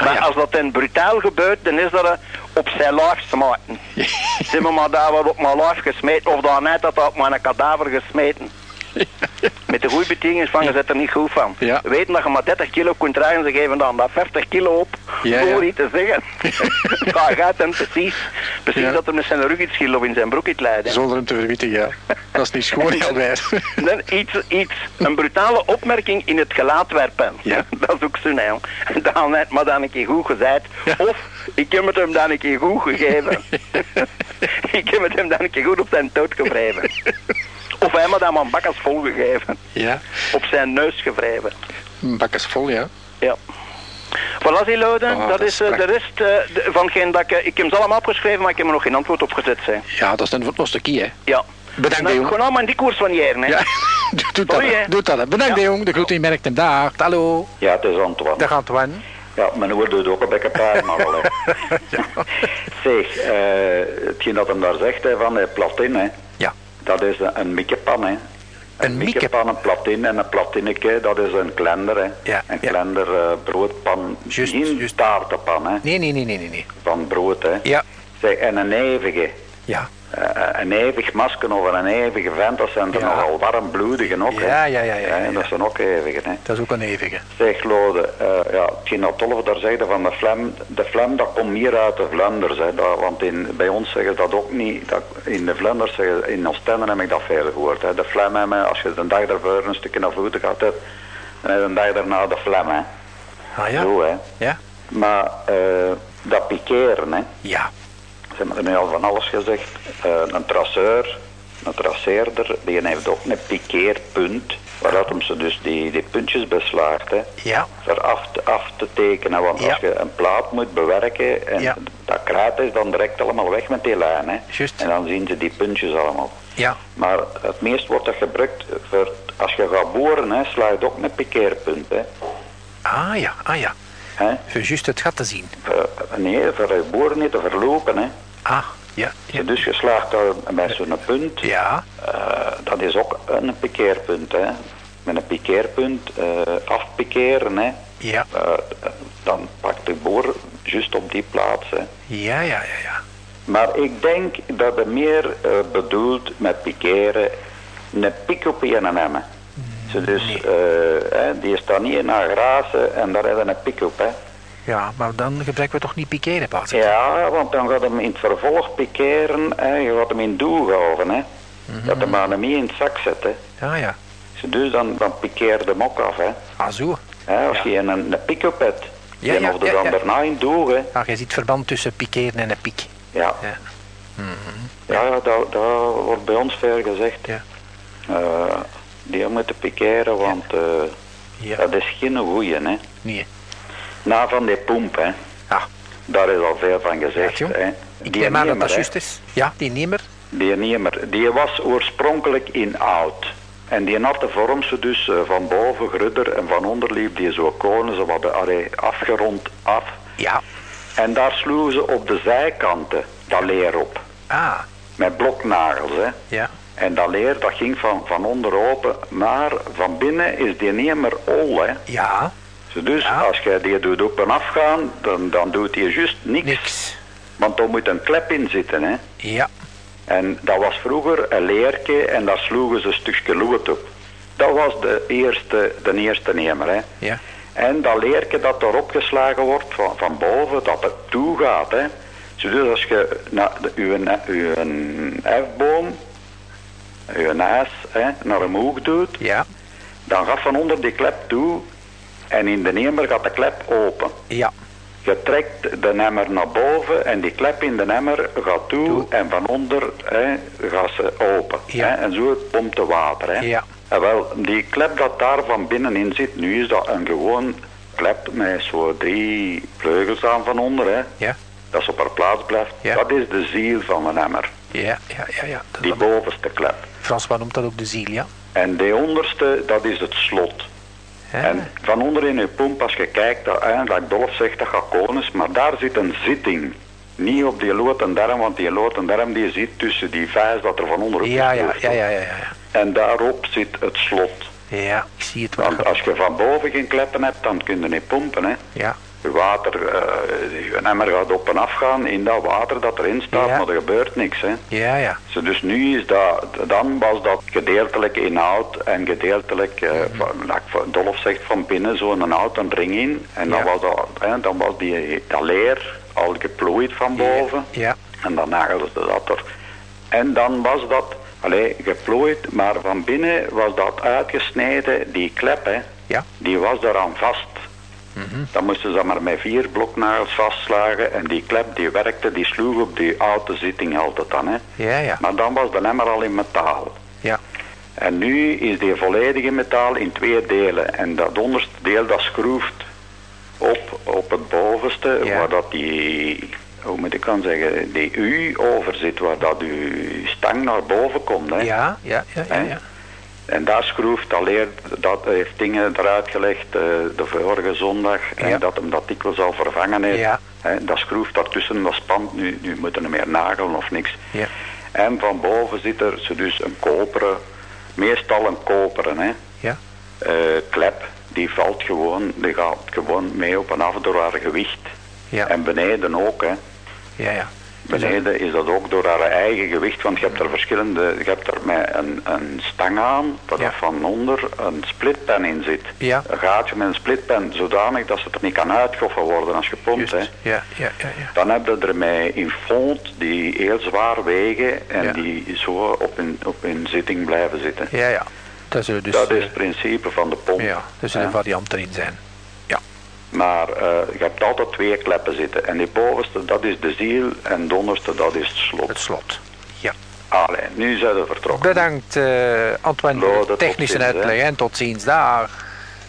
maar ja. als dat dan brutaal gebeurt, dan is dat eh, op zijn laag smijten. (laughs) Ze hebben maar daar wat op mijn lijf gesmeten, of dan net dat dat op mijn kadaver gesmeten. (laughs) Met de goede betekenis van, je zit er niet goed van. Ja. Weten dat je maar 30 kilo kunt dragen, ze geven dan dat 40 kilo op, Ja, voor ja. iets te zeggen. (laughs) ja, gaat hem precies, precies Ja. dat er met zijn rug iets of in zijn broek iets leidt. Zonder hem te verwittigen, ja. Dat is niet schoon. (laughs) Dan iets, iets, een brutale opmerking in het gelaat werpen. Ja. Dat is ook zo. En dan maar dan een keer goed gezegd. Of, ik heb het hem dan een keer goed gegeven. (laughs) ik heb het hem dan een keer goed op zijn dood gewreven. Of hij me dan een bakkers vol gegeven. Ja. Op zijn neus gewreven. Een bak is vol, ja. Ja. Voilà, die Loden. Oh, dat, dat is eh, de rest eh, van geen dat ik... eh, ik heb ze allemaal opgeschreven, maar ik heb er nog geen antwoord op gezet. Hè. Ja, dat is een stukje, hè. Ja. Bedankt, Leon. Gewoon maar die koers van hier, hè. Ja, (laughs) doe, doe dat. Hè. Doe dat. Bedankt, Ja. Leon. De groet in merkt hem. Dag. Hallo. Ja, het is Antoine. Dag, Antoine. Ja, mijn oor doet ook een beetje pijn, maar wel. (laughs) Zeg, eh, hetgeen dat hem daar zegt hè, van eh, platin, hè, Ja. dat is een, een mikkepan. Hè. Een mikke. mikkepan, een platin en een platinneke, dat is een klender. Hè. Ja, Een ja. klender eh, broodpan, Juist, geen taartenpan hè, Nee, nee, nee, nee, nee, nee. van brood. Hè. Ja. Zeg, en een eeuwige. Ja. Eh, een eeuwig masker of een eeuwige vent, dat zijn er Ja. nogal warmbloedigen ook. Ja, ja, ja, ja, ja, En ja. Dat zijn ook eeuwigen. Hè. Dat is ook een eeuwige. Zeg Lode, eh, ja, dat Tolf daar zegde van de Flem, de Flem dat komt meer uit de Vlaanders, hè, dat, want in, bij ons zeggen ze dat ook niet, dat, in de Vlaanders zeggen, in Oostende heb ik dat veel gehoord. Hè. De Flem hebben, als je de dag daarvoor een stukje naar voeten gehad hebt, dan heb je de dag daarna de Flem, hè. Ah ja? Zo, hè. Ja? Maar eh, dat pikeren, hè, Ja. Ze hebben er nu al van alles gezegd, Eh, een traceur, een traceerder, die heeft ook een pikeerpunt, waaruit hem ze dus die, die puntjes beslaagt, hè Ja. voor af te, af te tekenen. Want Ja. als je een plaat moet bewerken en Ja. dat kruid is dan direct allemaal weg met die lijn. Hè. En dan zien ze die puntjes allemaal. Ja. Maar het meest wordt dat gebruikt voor als je gaat boren, hè, sla je ook een pikeerpunt. Hè. Ah ja, ah ja. Voor juist het gat te zien. Nee, voor je boren niet te verlopen. Hè. Ah, ja. Ja. Dus je slaagt daar met zo'n punt. Ja. Eh, dat is ook een pikeerpunt. Hè. Met een pikeerpunt eh afpikeren. Hè. Ja. Eh, dan pakt de boor juist op die plaats. Hè. Ja, ja, ja, ja. Maar ik denk dat het meer bedoelt met pikeren een pik op je emmer. Zo dus, eh, hè, die staat niet in haar grazen en daar hebben een pik op. Hè. Ja, maar dan gebruiken we toch niet pikeren, Paas? Ja, want dan gaat hem in het vervolg pikeren, hè, je gaat hem in doel houden. Hè. Dat hem maar niet in het zak zet. Hè. Ja, ja. Zo dus dan, dan pikeer hem ook af. Hè. Ah, zo. Hè, als Ja. je een, een pik op hebt, Ja, ja, hoef je ja, daarna in doel. Hè. Ah, je ziet het verband tussen pikeren en een piek. Ja. Ja. Ja, ja dat, dat wordt bij ons veel gezegd. Ja. Eh, die moeten pikeren, want eh, dat is geen goeie, hè. Nee. Na van die pomp, hè. Ah, Daar is al veel van gezegd, hè. ik Die neem aan dat juist is. Ja, die nemer. Die nemer, die was oorspronkelijk in oud. En die de vorm zo dus eh, van boven grudder en van onder liep die zo konen, zo wat allee, afgerond af. Ja. En daar sloegen ze op de zijkanten dat leer op. Ah, Met bloknagels, hè. ja. En dat leer dat ging van, van onder open, maar van binnen is die niet meer ol. Hè. Ja, Dus Ja. als je die doet op en afgaan, dan, dan doet hij juist niks. niks. Want er moet een klep in zitten. Hè. Ja, En dat was vroeger een leerke en daar sloegen ze een stukje lood op. Dat was de eerste, de eerste nemer. Hè. ja, En dat leerke dat erop geslagen wordt van, van boven, dat het toe gaat. Hè. Dus als je na, de, uw, uw hefboom, uw ijs, hè, naar omhoog doet, ja, dan gaat van onder die klep toe en in de nemer gaat de klep open. ja, Je trekt de nemmer naar boven en die klep in de nemmer gaat toe, Toe. en van onder hè, gaat ze open. Ja. Hè, en zo pompt de water. Hè. Ja. En wel, die klep dat daar van binnenin zit, nu is dat een gewoon klep met zo drie vleugels aan van onder. Hè. ja, Dat ze op haar plaats blijft. Ja. Dat is de ziel van een emmer. ja, ja, ja. ja. Die bovenste klep. François noemt dat ook de ziel, ja. En die onderste, dat is het slot. En van onder in uw pomp, als je kijkt, dat, dat Dolf zegt, dat gaat konus, maar daar zit een zitting. Niet op die lood en darm, want die lood en darm die zit tussen die vijs dat er van onder op Ja, ja, ja, ja, ja, ja. En daarop zit het slot. Ja, ik zie het wel. Want als je van boven geen kleppen hebt, dan kun je niet pompen. Hè. Ja, Je water, eh, je emmer gaat op en af gaan in dat water dat erin staat, Ja. maar er gebeurt niks. Hè. ja, ja. Zo, dus nu is dat, dan was dat gedeeltelijk in hout en gedeeltelijk, eh, Mhm. van, Dolf zegt, van binnen zo'n houten ring in. En dan Ja. was, dat, hè, dan was die, dat leer al geplooid van boven. Ja, En dan nagelden ze dat er. En dan was dat, allee, geplooid, maar van binnen was dat uitgesneden, die klep, hè, ja, die was daaraan vast. Dan moesten ze maar met vier bloknagels vastslagen en die klep die werkte, die sloeg op die oude zitting altijd dan. Hè. ja, ja. Maar dan was de emmer al in metaal. Ja, En nu is die volledige metaal in twee delen. En dat onderste deel dat schroeft op, op het bovenste, Ja. waar dat die, hoe moet ik dan zeggen, die U over zit, waar dat uw stang naar boven komt. Hè. ja, ja, ja, ja. ja. En daar schroeft alleen, dat heeft dingen eruit gelegd eh, de vorige zondag, Ja. en dat hem dat dikwijls al vervangen heeft. Ja. Dat schroeft daartussen, dat spant, nu, nu moeten er meer nagelen of niks. Ja. En van boven zit er zo dus een koperen, meestal een koperen hè, Ja, eh, klep. Die valt gewoon, die gaat gewoon mee op en af door haar gewicht. ja, En beneden ook, hè. ja, ja. Dus, eh, Beneden is dat ook door haar eigen gewicht, want je hebt er verschillende, je hebt er met een, een stang aan, waar Ja. dat van onder een splitpen in zit. Ja. Een gaatje met een splitpen, zodanig dat ze er niet kan uitgoffen worden als je pompt. Hè. Ja, ja, ja, ja. Dan heb je er met in fond die heel zwaar wegen en die zo op hun, op hun zitting blijven zitten. Ja, ja. Dat zullen dus, dat is eh, het principe van de pomp. ja, er zullen Ja. varianten in zijn. Maar eh, je hebt altijd twee kleppen zitten. En die bovenste, dat is de ziel en de onderste, dat is het slot. het slot. Ja. Allee, nu zijn we vertrokken. Bedankt, eh, Antoine, voor de technische uitleg. hè. En tot ziens. Dag.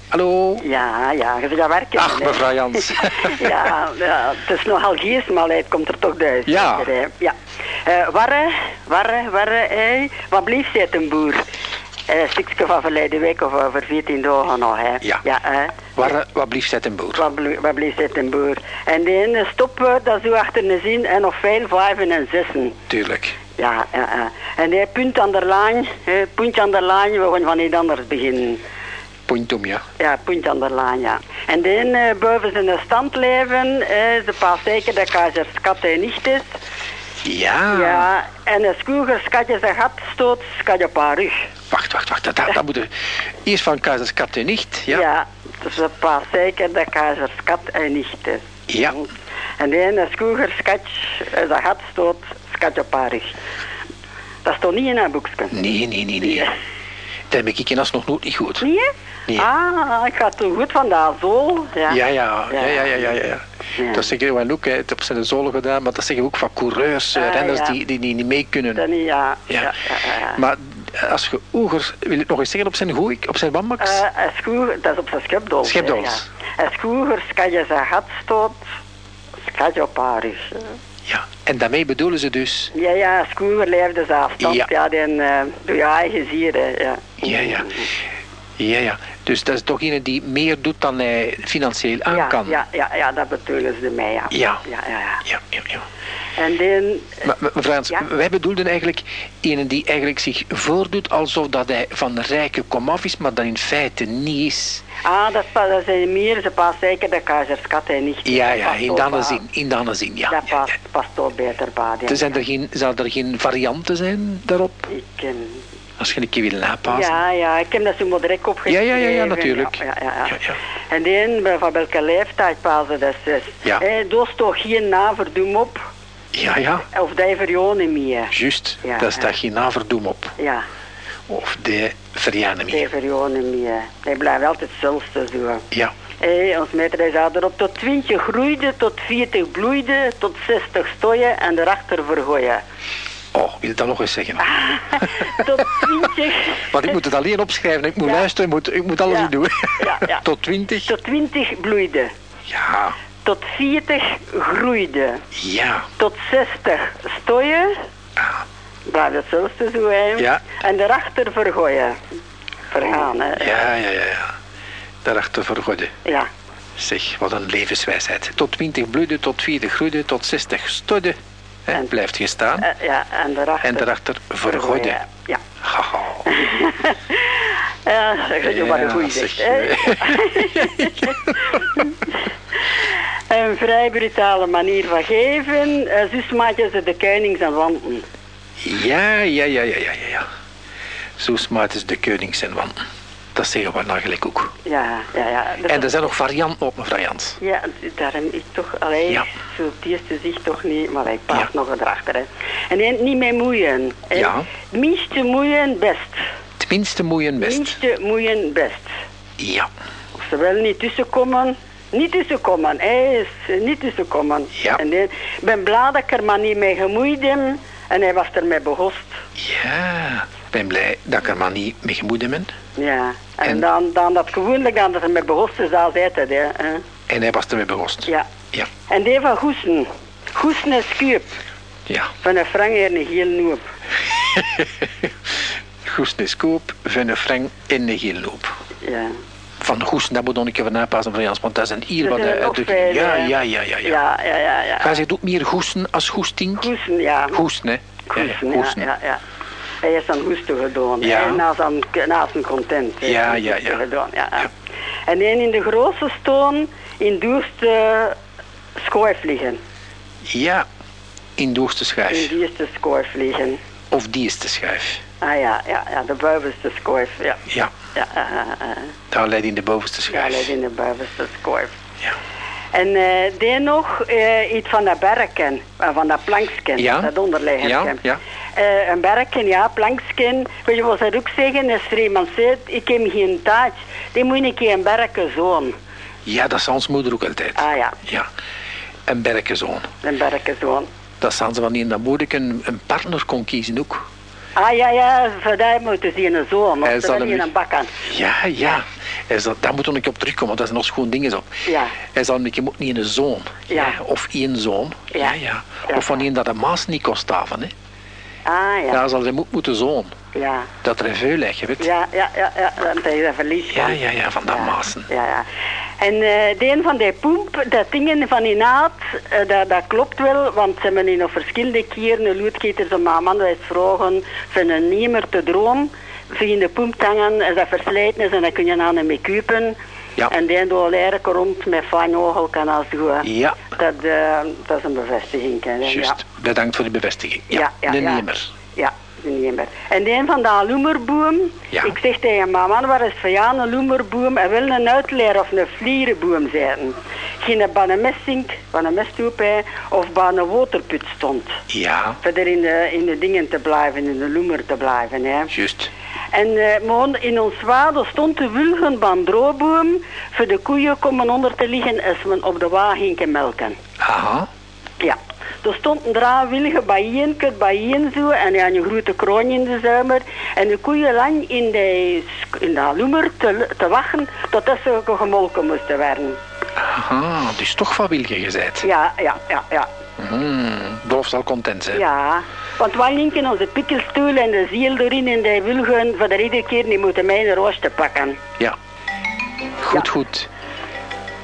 Hallo. Ja, ja, je zit aan werken. Ach, mevrouw Jans. (laughs) ja, ja, het is nogal gies, maar het komt er toch duizend. Ja. hè. ja. Eh, warre, warre, warre, hé. Wat blieft zit een boer? Eh, Een stukje van verleden week of over 14 dagen nog, hè. Ja. Ja, hè. Waar, wat blieft zet een boer? Wat, blieft zit een boer? En de ene stopwoord, dat is zo achter de zin, en nog veel vijven en zessen. Tuurlijk. Ja, ja, ja. En die punt aan de lijn, hè, puntje aan de lijn, we gaan van iets anders beginnen. Punt om, ja. Ja, punt aan de lijn, ja. En de ene boven zijn stand leven, eh, ze pas zeker dat keizers kat en niet is. Ja. Ja, en als koeger skatje zijn gat stoot, je op haar rug. Wacht, wacht, wacht. Dat, dat moet er... Eerst van Keizers Kat en nicht. Ja. Ja, dus ze pas zeker dat keizers kat en is. Ja. En de ene skat zijn gat stoot, je op haar rug. Dat is toch niet in een boekje? Nee, nee, nee, nee. Dat heb ik in nog nooit niet goed. Nee. Ah, ik ga toen goed van de azol. Ja, Ja, ja, ja, ja, ja, ja. ja. Ja. Dat zeggen we ook, hè. het op zijn zolen gedaan, maar dat zeggen we ook van coureurs, eh, Ah, renners die, die, die niet mee kunnen. Dan, ja, ja, Ja. ja, ja, ja. Maar als je oeger, wil ik nog eens zeggen, op zijn goeik, op zijn wambaks? Eh, als koer, dat is op zijn schepdols. Schepdols. Ja. Als koeger skat je zijn gat stoot, skat je op haar rug. Ja. En daarmee bedoelen ze dus, Ja, ja, koeger leefde afstand. Ja. Ja, dan eh, doe je eigen zier, hè, ja. ja, ja. Ja, ja. Dus dat is toch iemand die meer doet dan hij financieel aan Ja, kan. ja, ja, ja, dat bedoelen ze ja. Ja. Ja, ja, ja. ja, ja. En dan... Maar, maar, mevrouw Ja? wij bedoelden eigenlijk een die eigenlijk zich voordoet alsof dat hij van rijke komaf is, maar dat in feite niet is. Ah, dat, zijn meer, ze past zeker de keizerskat en niet. Ja, ja, in dat zin, in zin, ja. Dat ja, past, ja. past ook beter bij. ja. Er zijn er geen, zou er geen varianten zijn daarop? Ik, ehm, Als je een keer wil napassen? ja, ja, ik heb dat zo maar direct opgeschreven. Ja, ja, ja, ja, natuurlijk. Ja, ja, ja. En dan, van welke leeftijd passen dat is. Ja. Hé, dus toch geen naverdoem op, Ja, ja, of die niet meer. juist. Ja, Daar staat geen naverdoem op. Ja, Of de verjaardag. die voor niet meer. Die blijft altijd hetzelfde zo. Ja. Hé, ons meter zou erop tot 20 groeide, tot 40 bloeide, tot 60 stoeien en erachter vergooien. Oh, wil je dat nog eens zeggen? (laughs) tot 20, (laughs) Want ik moet het alleen opschrijven, ik moet Ja. luisteren, ik moet, ik moet alles Ja. doen. Ja, ja. (laughs) Tot 20? tot 20 bloeide, Ja, tot 40 groeide, ja. tot 60 stoeien, blijft hetzelfde zo hè. Ja. En erachter vergooien. Vergaan, hè. Ja, ja, ja, ja. Daarachter vergode. Ja. Zeg, wat een levenswijsheid. Tot 20 bloeide, tot 40 groeide, tot 60 stodde. Hè, En- blijft je staan. Eh, ja, en erachter, En daarachter vergode. Ja. Haha. (laughs) Ja, zeg je maar een goeie zeg. zegt, hè. (laughs) (laughs) Een vrij brutale manier van geven. Uh, zus maakten ze de koning zijn wanten. Ja, ja, ja, ja, ja, ja. Zo smaakt is de koning zijn wan. Dat zeggen we nou gelijk ook. Ja, ja, ja. Dat En er zijn nog varianten op, mevrouw Jans. Ja, daarom is toch, alleen Ja. zo het eerste zicht toch niet, maar ik paas Ja. nog erachter. Hè. En niet meer moeien. hè. Ja. Minste moeien best. Tenminste moeien best. Minste moeien best. Ja. Of ze wel niet tussenkomen. Niet tussenkomen, hij is eh, niet tussenkomen. Ja. En dan, ik ben blij dat ik er maar niet mee gemoeid heb. En hij was ermee begost. Ja. Ik ben blij dat ik er maar niet mee gemoeid ben. Ja. En, En- dan, dan dat gewoonlijk dan dat er mee begost is, altijd het, hè. hè. En hij was ermee begost. Ja. Ja. En die van Goesen. Goesen is kuip. Ja. Van een frank hier een heel noep. (laughs) Goes is koop, van een frank in de geel loop. Ja. Van Goes, dat moet nog een keer van napassen van Jans, want dat zijn hier Er wat hij Ja, ja, ja, ja, ja. Ja, ja, ja, ja. Hij zegt ook meer goesten als goesting. Goesen, ja. Goesten, hè? Goesen, ja, ja, ja, ja. Hij is aan goesten gedaan. Ja. hè, Na zijn, content. Ja, ja, ja. Gedaan, ja. En dan in de grootste stoon, in duurste schooif liggen. Ja, in doorste In schijf. die eerste schooif liggen. Of die is de schijf. Ah ja, ja, ja, de bovenste schooif, ja. Ja, Ja, uh, uh, uh. daar leidt in de bovenste schijf. ligt in de bovenste schooif. Ja. En eh die nog eh, iets van dat berken, eh, van dat planksken, Ja. dat onderliggen. Ja, ja. Eh, een berken, ja, planksken. Weet je wat ze ook zeggen? Als er iemand zegt, ik heb geen taart, die moet keer een berken zoon. Ja, dat zei ons moeder ook altijd. Ah ja, Ja. Een berkenzoon. een berken zoon. Dat staan ze wanneer dat moeder een, een partner kon kiezen ook. Ah ja, ja, die moeten ze een zoon, of ze hem- in een bakken. Ja, ja. Hij zal, daar moeten we op terugkomen, want daar zijn nog schoon dingen op. Ja. Hij zal een keer moet niet een zoon. Ja. Of één zoon. Ja. Ja. Ja, Ja. Of wanneer dat de maas niet kost. Hè. Ah ja, Ja, zal hij moet moeten zoon. ja. Dat er een veel ligt, je weet. Ja, ja, ja, ja, dat hij dat verlies Ja, ja, ja, van dat ja. maasen. Ja, ja. En eh de een van die poemp, dat dingen van die naad, eh, dat, dat klopt wel, want ze hebben in nog verschillende keren een loodketers om mijn man vragen van een niemer te droom. In de poemp te hangen, als dat verslijten is en dan kun je aan hem mee kupen. Ja. En die door eigenlijk rond met fijn ogen kan als zo. Ja. Dat, eh, dat is een bevestiging. Ja. Bedankt voor de bevestiging. Ja, Ja, ja, de ja. nemer. Ja, de nemer. En de een van de loemerboom, Ja. ik zeg tegen man, waar is van ja, een loemerboom en wil een uitleer of een vlierenboom zijn. Geen bij een messink, bij een mesthoep of bij een waterput stond. Ja, Verder in de, in de dingen te blijven, in de loemer te blijven. Hè. juist. En maar in ons water stond de wilgen bandroboom voor de koeien komen onder te liggen als men op de wagen melken. Aha. Ja. Er stonden drie wilgen bijeen, kut bijeen zo, en ja, een grote kroon in de zomer. En de koeien lang in de, in de loemer te, te wachten totdat ze gemolken moesten worden. Aha, dus toch van Wilge gezet. Ja, ja, ja, ja. Hmm, Dolf zal content zijn. Ja, want wij linken onze pikkelstoel en de ziel erin en die wilgen voor de iedere keer niet moeten mij een roos te pakken. Ja. Goed, Ja. goed.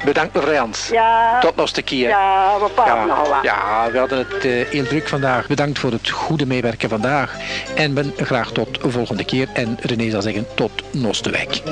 Bedankt mevrouw Jans. Ja. Tot nog een keer. Ja, we nog wat. ja, we hadden het eh, heel druk vandaag. Bedankt voor het goede meewerken vandaag. En ben graag tot volgende keer. En René zal zeggen tot Nostewijk.